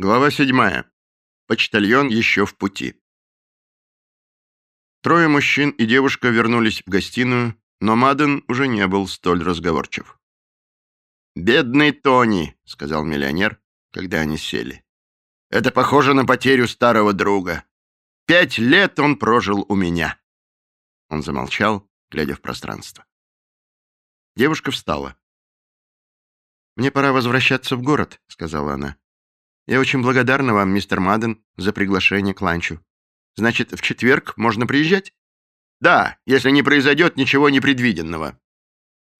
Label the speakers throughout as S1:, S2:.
S1: Глава седьмая. Почтальон еще в пути. Трое мужчин и девушка вернулись в гостиную, но Маден уже не был столь разговорчив. «Бедный Тони», — сказал миллионер, когда они сели. «Это похоже на потерю старого друга. Пять лет он прожил у меня». Он замолчал, глядя в пространство. Девушка встала. «Мне пора возвращаться в город», — сказала она. Я очень благодарна вам, мистер Маден, за приглашение к ланчу. Значит, в четверг можно приезжать? Да, если не произойдет ничего непредвиденного.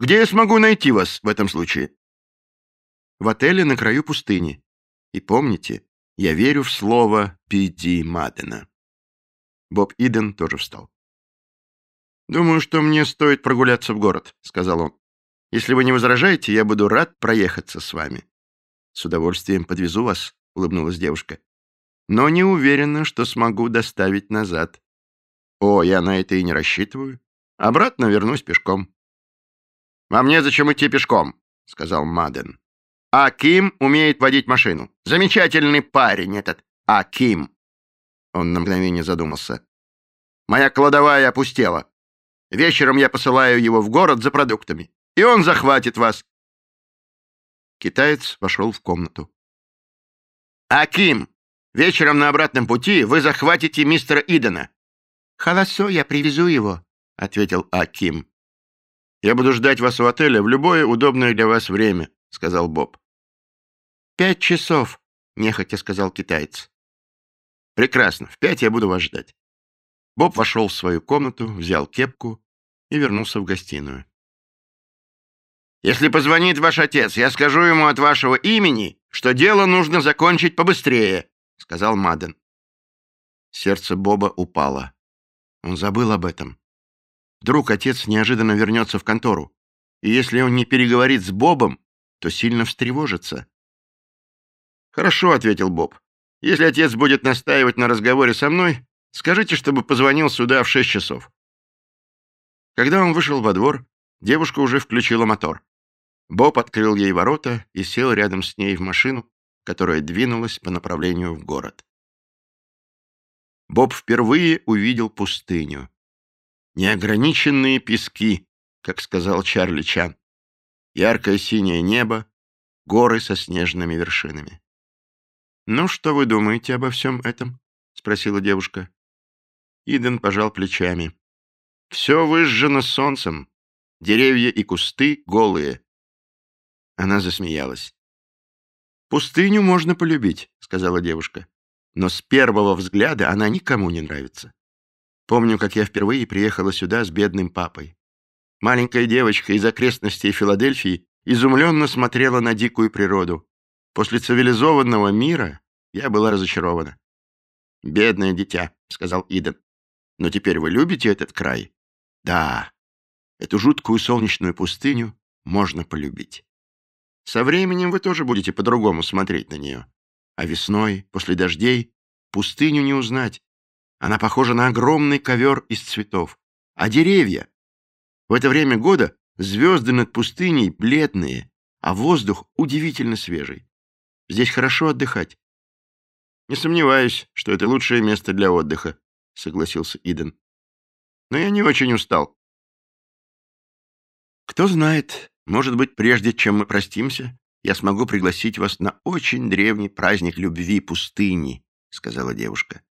S1: Где я смогу найти вас в этом случае? В отеле на краю пустыни. И помните, я верю в слово Пиди Мадена. Боб Иден тоже встал. «Думаю, что мне стоит прогуляться в город», — сказал он. «Если вы не возражаете, я буду рад проехаться с вами. С удовольствием подвезу вас улыбнулась девушка. «Но не уверена, что смогу доставить назад». «О, я на это и не рассчитываю. Обратно вернусь пешком». «А мне зачем идти пешком?» — сказал Маден. «А Ким умеет водить машину. Замечательный парень этот Аким». Он на мгновение задумался. «Моя кладовая опустела. Вечером я посылаю его в город за продуктами, и он захватит вас». Китаец вошел в комнату. «Аким, вечером на обратном пути вы захватите мистера Идена». «Холосо, я привезу его», — ответил Аким. «Я буду ждать вас у отеля в любое удобное для вас время», — сказал Боб. «Пять часов», — нехотя сказал китаец. «Прекрасно, в пять я буду вас ждать». Боб вошел в свою комнату, взял кепку и вернулся в гостиную. «Если позвонит ваш отец, я скажу ему от вашего имени что дело нужно закончить побыстрее», — сказал Маден. Сердце Боба упало. Он забыл об этом. Вдруг отец неожиданно вернется в контору, и если он не переговорит с Бобом, то сильно встревожится. «Хорошо», — ответил Боб. «Если отец будет настаивать на разговоре со мной, скажите, чтобы позвонил сюда в шесть часов». Когда он вышел во двор, девушка уже включила мотор. Боб открыл ей ворота и сел рядом с ней в машину, которая двинулась по направлению в город. Боб впервые увидел пустыню. Неограниченные пески, как сказал Чарли Чан. Яркое синее небо, горы со снежными вершинами. «Ну, что вы думаете обо всем этом?» — спросила девушка. Иден пожал плечами. «Все выжжено солнцем. Деревья и кусты голые. Она засмеялась. «Пустыню можно полюбить», — сказала девушка. «Но с первого взгляда она никому не нравится. Помню, как я впервые приехала сюда с бедным папой. Маленькая девочка из окрестностей Филадельфии изумленно смотрела на дикую природу. После цивилизованного мира я была разочарована. «Бедное дитя», — сказал Иден. «Но теперь вы любите этот край?» «Да, эту жуткую солнечную пустыню можно полюбить». Со временем вы тоже будете по-другому смотреть на нее. А весной, после дождей, пустыню не узнать. Она похожа на огромный ковер из цветов. А деревья? В это время года звезды над пустыней бледные, а воздух удивительно свежий. Здесь хорошо отдыхать. Не сомневаюсь, что это лучшее место для отдыха, согласился Иден. Но я не очень устал. Кто знает, может быть, прежде чем мы простимся, я смогу пригласить вас на очень древний праздник любви пустыни», — сказала девушка.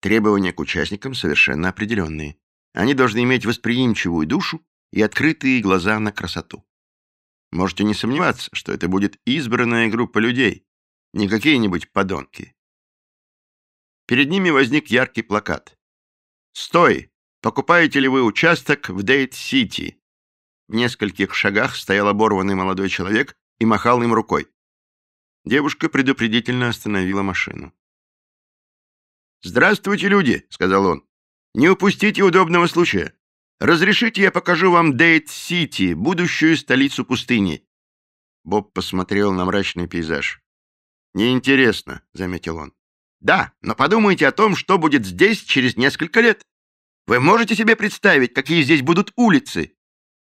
S1: Требования к участникам совершенно определенные. Они должны иметь восприимчивую душу и открытые глаза на красоту. Можете не сомневаться, что это будет избранная группа людей, не какие-нибудь подонки. Перед ними возник яркий плакат. «Стой! Покупаете ли вы участок в Дейт-Сити?» В нескольких шагах стоял оборванный молодой человек и махал им рукой. Девушка предупредительно остановила машину. «Здравствуйте, люди!» — сказал он. «Не упустите удобного случая. Разрешите, я покажу вам Дейт-Сити, будущую столицу пустыни». Боб посмотрел на мрачный пейзаж. «Неинтересно», — заметил он. «Да, но подумайте о том, что будет здесь через несколько лет. Вы можете себе представить, какие здесь будут улицы,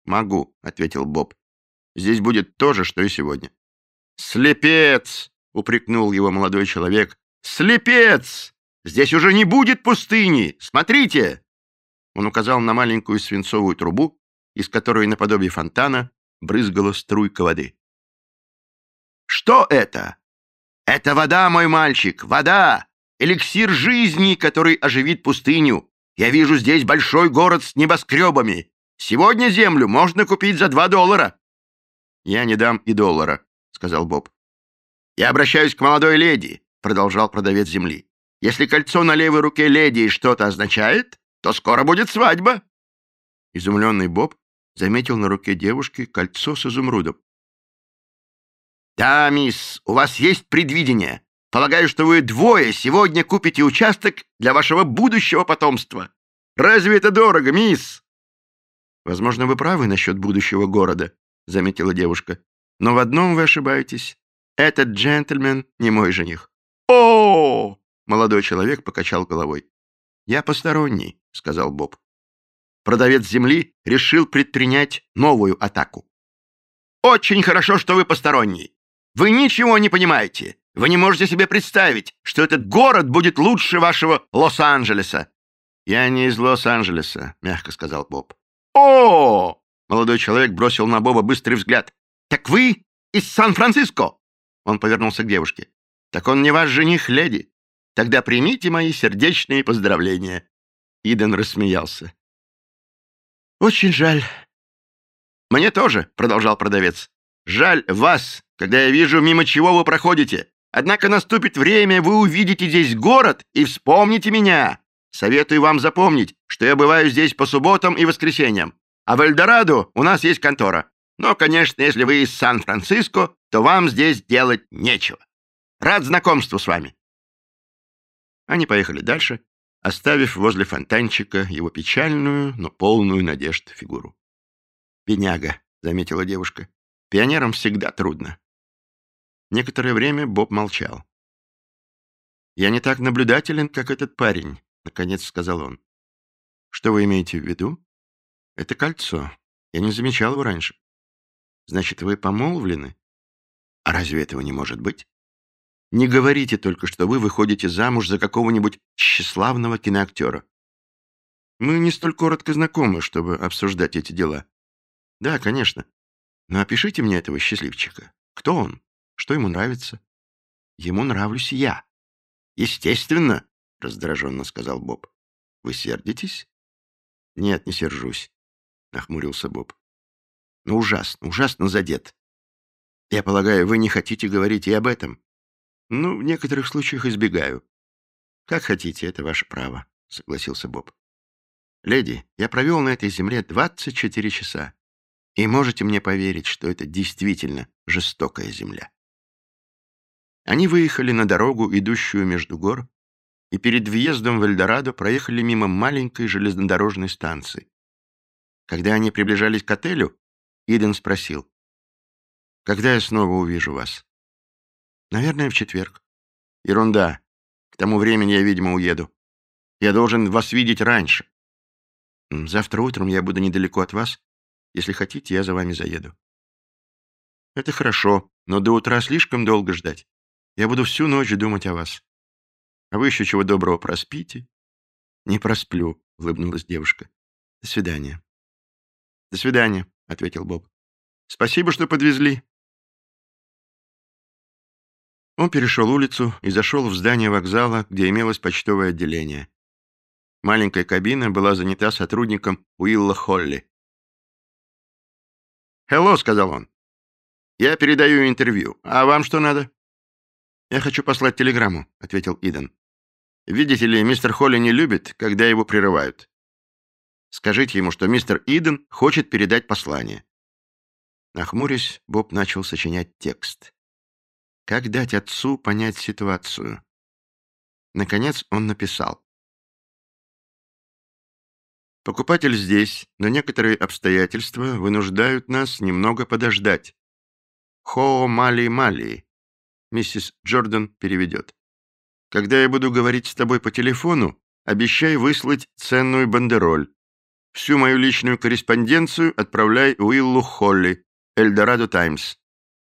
S1: «Могу», — ответил Боб. «Здесь будет то же, что и сегодня». «Слепец!» — упрекнул его молодой человек. «Слепец! Здесь уже не будет пустыни! Смотрите!» Он указал на маленькую свинцовую трубу, из которой наподобие фонтана брызгала струйка воды. «Что это?» «Это вода, мой мальчик, вода! Эликсир жизни, который оживит пустыню. Я вижу здесь большой город с небоскребами. Сегодня землю можно купить за два доллара». «Я не дам и доллара», — сказал Боб. «Я обращаюсь к молодой леди», — продолжал продавец земли. «Если кольцо на левой руке леди что-то означает, то скоро будет свадьба». Изумленный Боб заметил на руке девушки кольцо с изумрудом. «Да, мисс, у вас есть предвидение. Полагаю, что вы двое сегодня купите участок для вашего будущего потомства. Разве это дорого, мисс?» «Возможно, вы правы насчет будущего города», — заметила девушка. «Но в одном вы ошибаетесь. Этот джентльмен не мой жених». «О!» — молодой человек покачал головой. «Я посторонний», — сказал Боб. Продавец земли решил предпринять новую атаку. «Очень хорошо, что вы посторонний. Вы ничего не понимаете. Вы не можете себе представить, что этот город будет лучше вашего Лос-Анджелеса». «Я не из Лос-Анджелеса», — мягко сказал Боб. «О!» — молодой человек бросил на Боба быстрый взгляд. «Так вы из Сан-Франциско?» Он повернулся к девушке. «Так он не ваш жених, леди. Тогда примите мои сердечные поздравления». Иден рассмеялся. «Очень жаль». «Мне тоже», — продолжал продавец. «Жаль вас, когда я вижу, мимо чего вы проходите. Однако наступит время, вы увидите здесь город и вспомните меня. Советую вам запомнить, что я бываю здесь по субботам и воскресеньям. А в Эльдорадо у нас есть контора. Но, конечно, если вы из Сан-Франциско, то вам здесь делать нечего. Рад знакомству с вами. Они поехали дальше, оставив возле фонтанчика его печальную, но полную надежд фигуру. «Бедняга», — заметила девушка, — «пионерам всегда трудно». Некоторое время Боб молчал. «Я не так наблюдателен, как этот парень», — наконец сказал он. «Что вы имеете в виду?» «Это кольцо. Я не замечал его раньше». «Значит, вы помолвлены?» «А разве этого не может быть?» «Не говорите только, что вы выходите замуж за какого-нибудь тщеславного киноактера. Мы не столь коротко знакомы, чтобы обсуждать эти дела. Да, конечно. Но опишите мне этого счастливчика. Кто он? Что ему нравится? Ему нравлюсь я. Естественно, раздраженно сказал Боб. Вы сердитесь? Нет, не сержусь, нахмурился Боб. Но ужасно, ужасно задет. Я полагаю, вы не хотите говорить и об этом. Ну, в некоторых случаях избегаю. Как хотите, это ваше право, согласился Боб. Леди, я провел на этой земле 24 часа. И можете мне поверить, что это действительно жестокая земля. Они выехали на дорогу, идущую между гор, и перед въездом в Эльдорадо проехали мимо маленькой железнодорожной станции. Когда они приближались к отелю, Иден спросил, «Когда я снова увижу вас?» «Наверное, в четверг». «Ерунда. К тому времени я, видимо, уеду. Я должен вас видеть раньше». «Завтра утром я буду недалеко от вас. Если хотите, я за вами заеду». «Это хорошо, но до утра слишком долго ждать. Я буду всю ночь думать о вас. А вы еще чего доброго проспите?» «Не просплю», — улыбнулась девушка. «До свидания». «До свидания», — ответил Боб. «Спасибо, что подвезли». Он перешел улицу и зашел в здание вокзала, где имелось почтовое отделение. Маленькая кабина была занята сотрудником Уилла Холли. «Хелло», — сказал он. «Я передаю интервью. А вам что надо?» «Я хочу послать телеграмму», — ответил Иден. «Видите ли, мистер Холли не любит, когда его прерывают. Скажите ему, что мистер Иден хочет передать послание». Нахмурясь, Боб начал сочинять текст. Как дать отцу понять ситуацию? Наконец он написал. Покупатель здесь, но некоторые обстоятельства вынуждают нас немного подождать. Хоо-мали-мали. Миссис Джордан переведет. Когда я буду говорить с тобой по телефону, обещай выслать ценную бандероль. Всю мою личную корреспонденцию отправляй Уиллу Холли, Эльдорадо Таймс.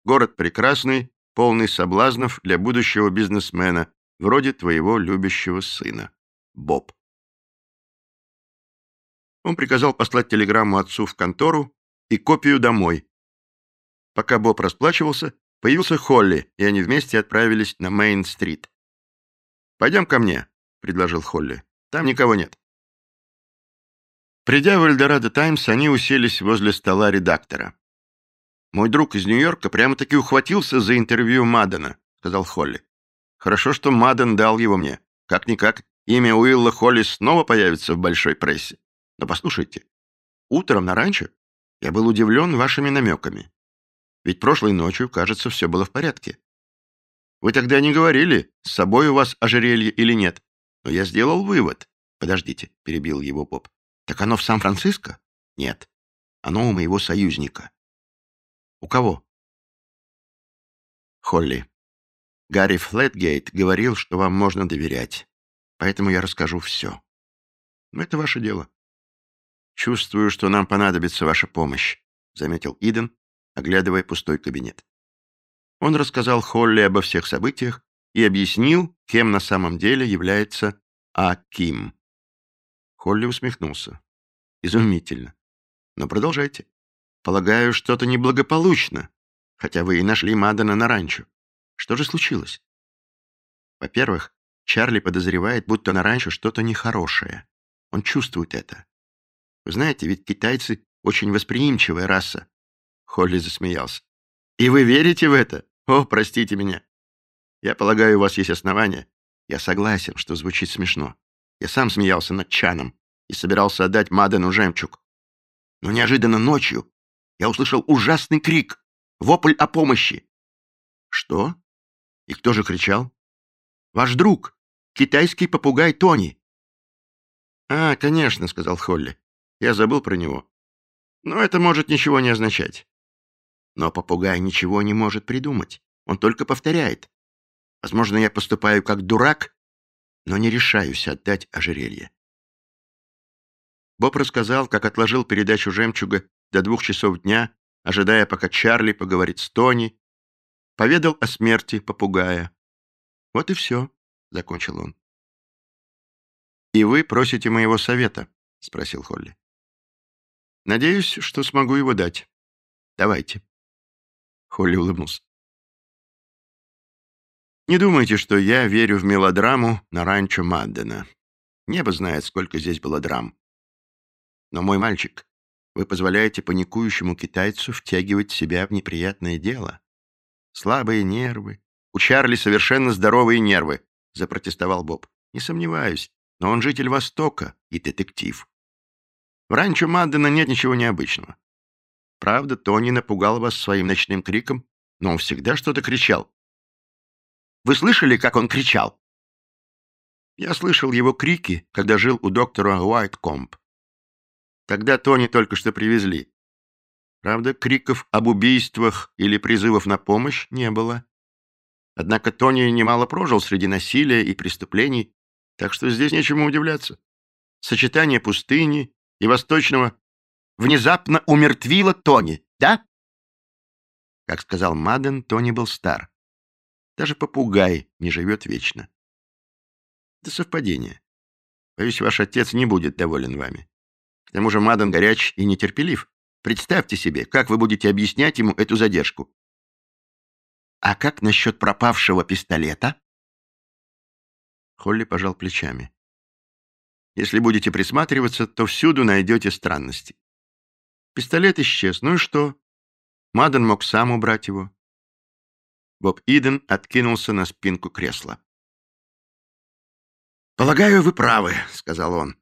S1: Город прекрасный, полный соблазнов для будущего бизнесмена, вроде твоего любящего сына, Боб. Он приказал послать телеграмму отцу в контору и копию домой. Пока Боб расплачивался, появился Холли, и они вместе отправились на Мейн-стрит. «Пойдем ко мне», — предложил Холли. «Там никого нет». Придя в Эльдорадо Таймс, они уселись возле стола редактора. «Мой друг из Нью-Йорка прямо-таки ухватился за интервью Маддена», — сказал Холли. «Хорошо, что Мадден дал его мне. Как-никак, имя Уилла Холли снова появится в большой прессе. Но послушайте, утром на ранчо я был удивлен вашими намеками. Ведь прошлой ночью, кажется, все было в порядке. Вы тогда не говорили, с собой у вас ожерелье или нет. Но я сделал вывод. Подождите, перебил его Боб. Так оно в Сан-Франциско? Нет. Оно у моего союзника. У кого? Холли. Гарри Флетгейт говорил, что вам можно доверять. Поэтому я расскажу все. Но это ваше дело. «Чувствую, что нам понадобится ваша помощь», — заметил Иден, оглядывая пустой кабинет. Он рассказал Холли обо всех событиях и объяснил, кем на самом деле является А. Ким. Холли усмехнулся. «Изумительно. Но продолжайте. Полагаю, что-то неблагополучно, хотя вы и нашли Мадана на ранчо. Что же случилось?» «Во-первых, Чарли подозревает, будто на ранчо что-то нехорошее. Он чувствует это. Вы знаете, ведь китайцы очень восприимчивая раса. Холли засмеялся. И вы верите в это? О, простите меня. Я полагаю, у вас есть основания. Я согласен, что звучит смешно. Я сам смеялся над Чаном и собирался отдать Мадену жемчуг. Но неожиданно ночью я услышал ужасный крик, вопль о помощи. Что? И кто же кричал? Ваш друг, китайский попугай Тони. А, конечно, сказал Холли. Я забыл про него. Но это может ничего не означать. Но попугай ничего не может придумать. Он только повторяет. Возможно, я поступаю как дурак, но не решаюсь отдать ожерелье. Боб рассказал, как отложил передачу «Жемчуга» до двух часов дня, ожидая, пока Чарли поговорит с Тони. Поведал о смерти попугая. «Вот и все», — закончил он. «И вы просите моего совета?» — спросил Холли. Надеюсь, что смогу его дать. Давайте. Холли улыбнулся. Не думайте, что я верю в мелодраму на ранчо Маддена. Небо знает, сколько здесь было драм. Но, мой мальчик, вы позволяете паникующему китайцу втягивать себя в неприятное дело. Слабые нервы. У Чарли совершенно здоровые нервы, запротестовал Боб. Не сомневаюсь, но он житель Востока и детектив. В ранчо Маддена нет ничего необычного. Правда, Тони напугал вас своим ночным криком, но он всегда что-то кричал. Вы слышали, как он кричал? Я слышал его крики, когда жил у доктора Уайткомп. Тогда Тони только что привезли. Правда, криков об убийствах или призывов на помощь не было. Однако Тони немало прожил среди насилия и преступлений, так что здесь нечему удивляться. Сочетание пустыни и Восточного внезапно умертвила Тони, да? Как сказал Маден, Тони был стар. Даже попугай не живет вечно. Это совпадение. Боюсь, ваш отец не будет доволен вами. К тому же Маден горяч и нетерпелив. Представьте себе, как вы будете объяснять ему эту задержку. А как насчет пропавшего пистолета? Холли пожал плечами. Если будете присматриваться, то всюду найдете странности. Пистолет исчез. Ну и что? Маден мог сам убрать его. Боб Иден откинулся на спинку кресла. «Полагаю, вы правы», — сказал он.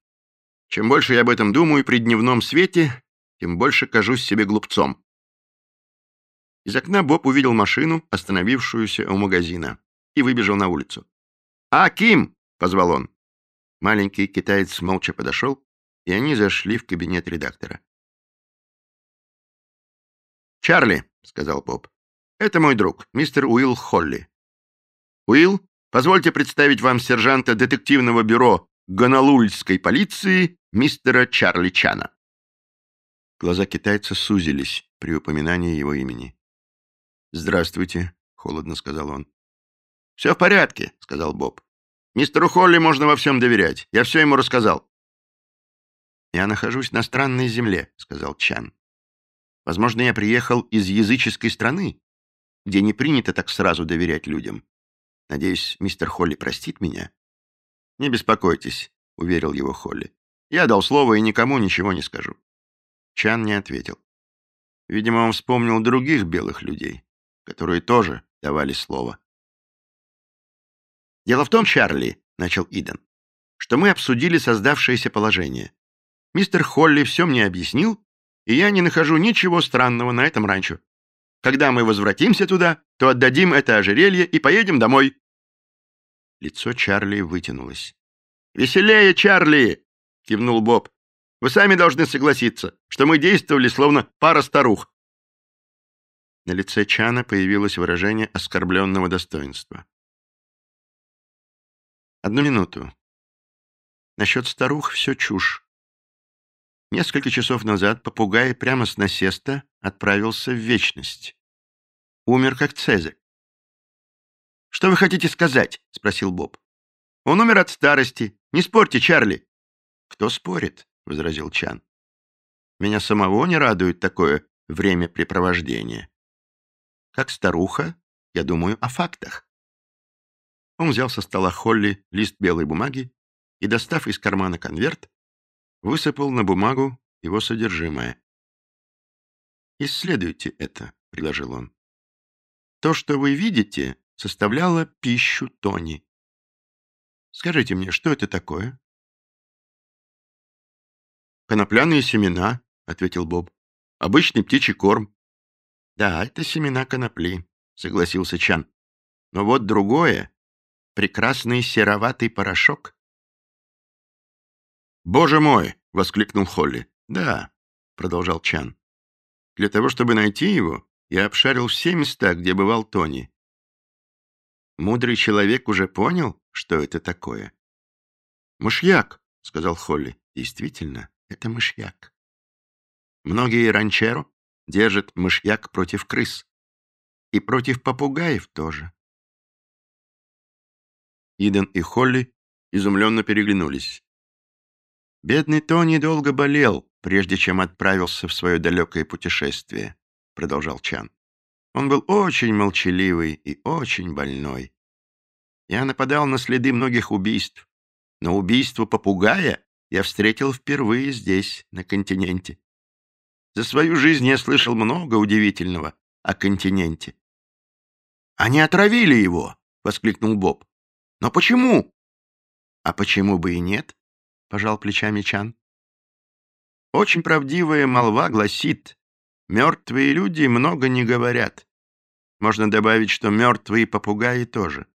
S1: «Чем больше я об этом думаю при дневном свете, тем больше кажусь себе глупцом». Из окна Боб увидел машину, остановившуюся у магазина, и выбежал на улицу. «А, Ким!» — позвал он. Маленький китаец молча подошел, и они зашли в кабинет редактора. «Чарли», — сказал Боб, — «это мой друг, мистер Уилл Холли. Уилл, позвольте представить вам сержанта детективного бюро Гонолульской полиции мистера Чарли Чана». Глаза китайца сузились при упоминании его имени. «Здравствуйте», — холодно сказал он. «Все в порядке», — сказал Боб. «Мистеру Холли можно во всем доверять. Я все ему рассказал». «Я нахожусь на странной земле», — сказал Чан. «Возможно, я приехал из языческой страны, где не принято так сразу доверять людям. Надеюсь, мистер Холли простит меня?» «Не беспокойтесь», — уверил его Холли. «Я дал слово и никому ничего не скажу». Чан не ответил. Видимо, он вспомнил других белых людей, которые тоже давали слово. «Дело в том, Чарли», — начал Иден, «что мы обсудили создавшееся положение. Мистер Холли все мне объяснил, и я не нахожу ничего странного на этом ранчо. Когда мы возвратимся туда, то отдадим это ожерелье и поедем домой». Лицо Чарли вытянулось. «Веселее, Чарли!» — кивнул Боб. «Вы сами должны согласиться, что мы действовали словно пара старух». На лице Чана появилось выражение оскорбленного достоинства. Одну минуту. Насчет старух все чушь. Несколько часов назад попугай прямо с насеста отправился в вечность. Умер как Цезарь. «Что вы хотите сказать?» — спросил Боб. «Он умер от старости. Не спорьте, Чарли». «Кто спорит?» — возразил Чан. «Меня самого не радует такое времяпрепровождение. Как старуха, я думаю о фактах». Он взял со стола Холли лист белой бумаги и, достав из кармана конверт, высыпал на бумагу его содержимое. «Исследуйте это», — предложил он. «То, что вы видите, составляло пищу Тони. Скажите мне, что это такое?» «Конопляные семена», — ответил Боб. «Обычный птичий корм». «Да, это семена конопли», — согласился Чан. «Но вот другое прекрасный сероватый порошок. «Боже мой!» — воскликнул Холли. «Да», — продолжал Чан. «Для того, чтобы найти его, я обшарил все места, где бывал Тони. Мудрый человек уже понял, что это такое. «Мышьяк», — сказал Холли. «Действительно, это мышьяк. Многие ранчеро держат мышьяк против крыс. И против попугаев тоже. Иден и Холли изумленно переглянулись. «Бедный Тони долго болел, прежде чем отправился в свое далекое путешествие», — продолжал Чан. «Он был очень молчаливый и очень больной. Я нападал на следы многих убийств, но убийство попугая я встретил впервые здесь, на континенте. За свою жизнь я слышал много удивительного о континенте». «Они отравили его!» — воскликнул Боб. Но почему? А почему бы и нет? Пожал плечами Чан. Очень правдивая молва гласит, мертвые люди много не говорят. Можно добавить, что мертвые попугаи тоже.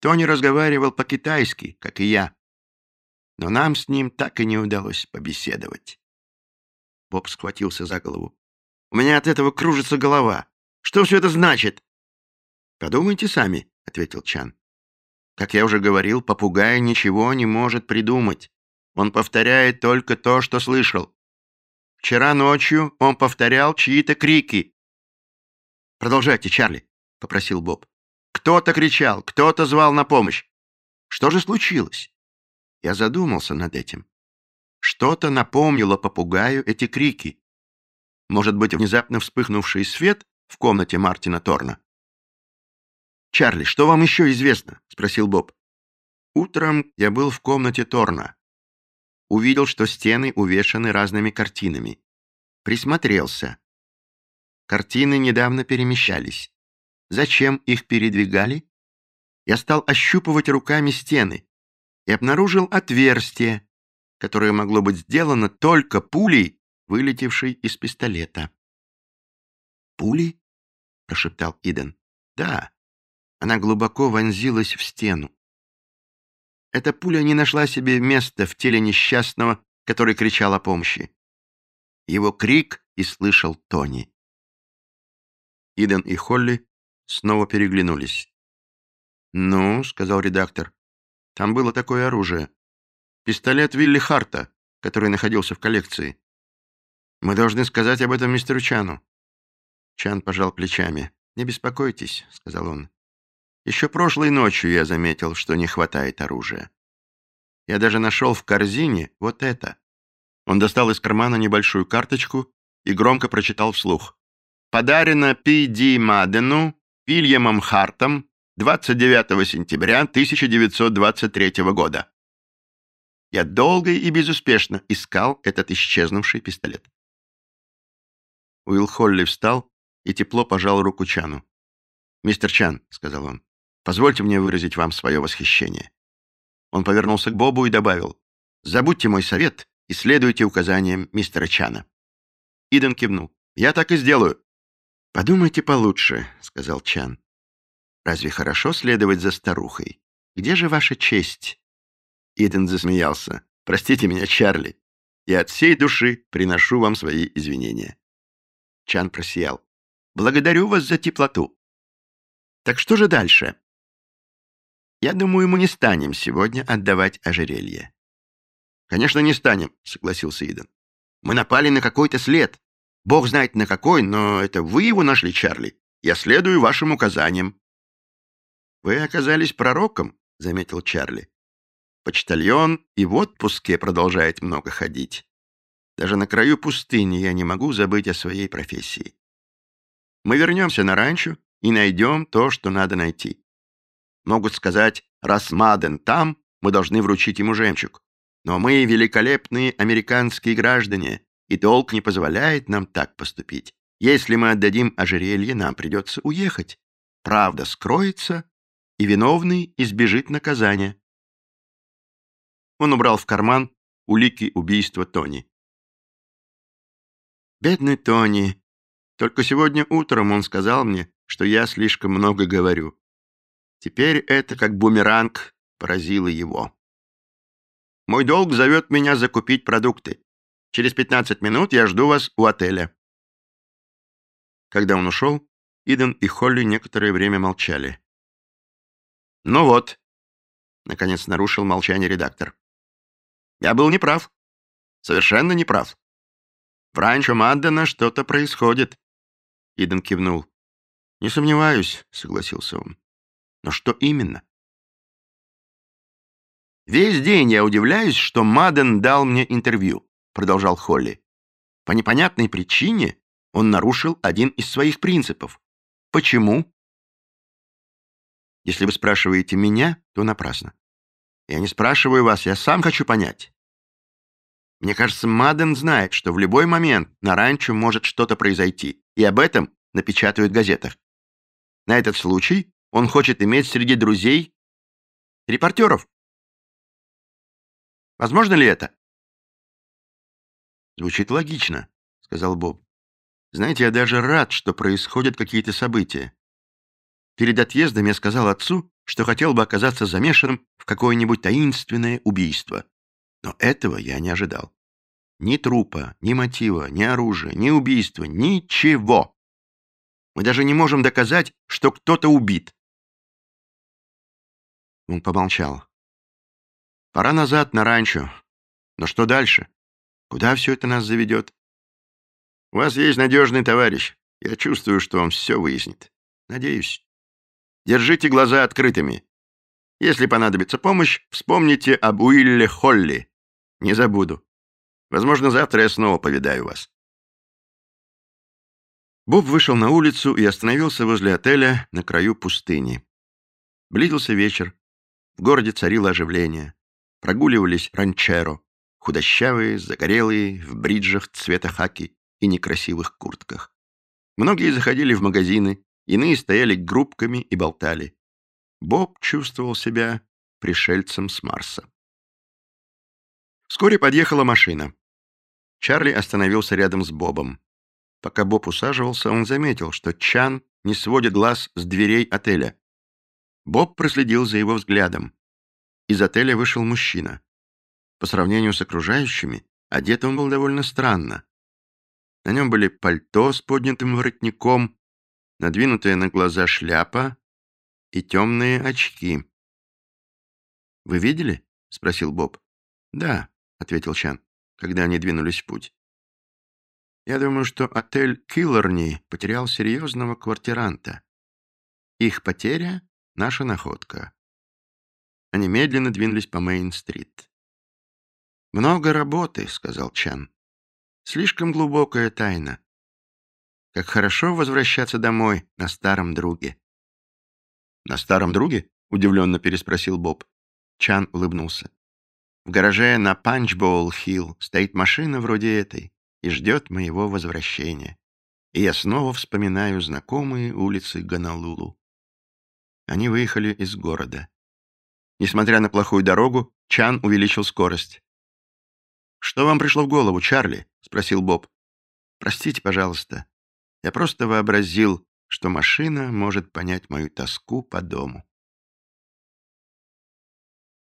S1: Тони разговаривал по-китайски, как и я. Но нам с ним так и не удалось побеседовать. Боб схватился за голову. «У меня от этого кружится голова. Что все это значит?» «Подумайте сами», — ответил Чан. Как я уже говорил, попугай ничего не может придумать. Он повторяет только то, что слышал. Вчера ночью он повторял чьи-то крики. «Продолжайте, Чарли», — попросил Боб. «Кто-то кричал, кто-то звал на помощь. Что же случилось?» Я задумался над этим. Что-то напомнило попугаю эти крики. Может быть, внезапно вспыхнувший свет в комнате Мартина Торна? «Чарли, что вам еще известно?» — спросил Боб. Утром я был в комнате Торна. Увидел, что стены увешаны разными картинами. Присмотрелся. Картины недавно перемещались. Зачем их передвигали? Я стал ощупывать руками стены и обнаружил отверстие, которое могло быть сделано только пулей, вылетевшей из пистолета. «Пули?» — прошептал Иден. «Да, она глубоко вонзилась в стену. Эта пуля не нашла себе места в теле несчастного, который кричал о помощи. Его крик и слышал Тони. Иден и Холли снова переглянулись. «Ну», — сказал редактор, — «там было такое оружие. Пистолет Вилли Харта, который находился в коллекции. Мы должны сказать об этом мистеру Чану». Чан пожал плечами. «Не беспокойтесь», — сказал он. «Еще прошлой ночью я заметил, что не хватает оружия. Я даже нашел в корзине вот это». Он достал из кармана небольшую карточку и громко прочитал вслух. «Подарено Пи Ди Мадену Вильямом Хартом 29 сентября 1923 года». Я долго и безуспешно искал этот исчезнувший пистолет. Уилл Холли встал и тепло пожал руку Чану. «Мистер Чан», — сказал он, — «позвольте мне выразить вам свое восхищение». Он повернулся к Бобу и добавил, «Забудьте мой совет и следуйте указаниям мистера Чана». Иден кивнул. «Я так и сделаю». «Подумайте получше», — сказал Чан. «Разве хорошо следовать за старухой? Где же ваша честь?» Иден засмеялся. «Простите меня, Чарли. Я от всей души приношу вам свои извинения». Чан просиял. «Благодарю вас за теплоту. Так что же дальше?» «Я думаю, мы не станем сегодня отдавать ожерелье». «Конечно, не станем», — согласился Иден. «Мы напали на какой-то след. Бог знает на какой, но это вы его нашли, Чарли. Я следую вашим указаниям». «Вы оказались пророком», — заметил Чарли. «Почтальон и в отпуске продолжает много ходить. Даже на краю пустыни я не могу забыть о своей профессии. Мы вернемся на ранчо и найдем то, что надо найти. Могут сказать, раз Маден там, мы должны вручить ему жемчуг. Но мы великолепные американские граждане, и долг не позволяет нам так поступить. Если мы отдадим ожерелье, нам придется уехать. Правда скроется, и виновный избежит наказания. Он убрал в карман улики убийства Тони. Бедный Тони. Только сегодня утром он сказал мне, что я слишком много говорю. Теперь это, как бумеранг, поразило его. Мой долг зовет меня закупить продукты. Через 15 минут я жду вас у отеля. Когда он ушел, Иден и Холли некоторое время молчали. «Ну вот», — наконец нарушил молчание редактор. «Я был неправ. Совершенно неправ. В ранчо Маддена что-то происходит. Иден кивнул. «Не сомневаюсь», — согласился он. «Но что именно?» «Весь день я удивляюсь, что Мадден дал мне интервью», — продолжал Холли. «По непонятной причине он нарушил один из своих принципов. Почему?» «Если вы спрашиваете меня, то напрасно. Я не спрашиваю вас, я сам хочу понять. Мне кажется, Маден знает, что в любой момент на ранчо может что-то произойти, и об этом напечатают в газетах. На этот случай он хочет иметь среди друзей репортеров. Возможно ли это? Звучит логично, сказал Боб. Знаете, я даже рад, что происходят какие-то события. Перед отъездом я сказал отцу, что хотел бы оказаться замешанным в какое-нибудь таинственное убийство. Но этого я не ожидал. Ни трупа, ни мотива, ни оружия, ни убийства, ничего. Мы даже не можем доказать, что кто-то убит. Он помолчал. Пора назад на ранчо. Но что дальше? Куда все это нас заведет? У вас есть надежный товарищ. Я чувствую, что он все выяснит. Надеюсь. Держите глаза открытыми. Если понадобится помощь, вспомните об Уилле Холли. Не забуду. Возможно, завтра я снова повидаю вас. Боб вышел на улицу и остановился возле отеля на краю пустыни. Близился вечер. В городе царило оживление. Прогуливались ранчеро, худощавые, загорелые, в бриджах цвета хаки и некрасивых куртках. Многие заходили в магазины, иные стояли группками и болтали. Боб чувствовал себя пришельцем с Марса. Вскоре подъехала машина. Чарли остановился рядом с Бобом. Пока Боб усаживался, он заметил, что Чан не сводит глаз с дверей отеля. Боб проследил за его взглядом. Из отеля вышел мужчина. По сравнению с окружающими, одет он был довольно странно. На нем были пальто с поднятым воротником, надвинутая на глаза шляпа и темные очки. «Вы видели?» — спросил Боб. «Да», — ответил Чан, когда они двинулись в путь. «Я думаю, что отель Киллорни потерял серьезного квартиранта. Их потеря — наша находка. Они медленно двинулись по Мейн-стрит. «Много работы», — сказал Чан. «Слишком глубокая тайна. Как хорошо возвращаться домой на старом друге». «На старом друге?» — удивленно переспросил Боб. Чан улыбнулся. «В гараже на Панчбоул-Хилл стоит машина вроде этой и ждет моего возвращения. И я снова вспоминаю знакомые улицы Гонолулу. Они выехали из города. Несмотря на плохую дорогу, Чан увеличил скорость. «Что вам пришло в голову, Чарли?» — спросил Боб. «Простите, пожалуйста. Я просто вообразил, что машина может понять мою тоску по дому».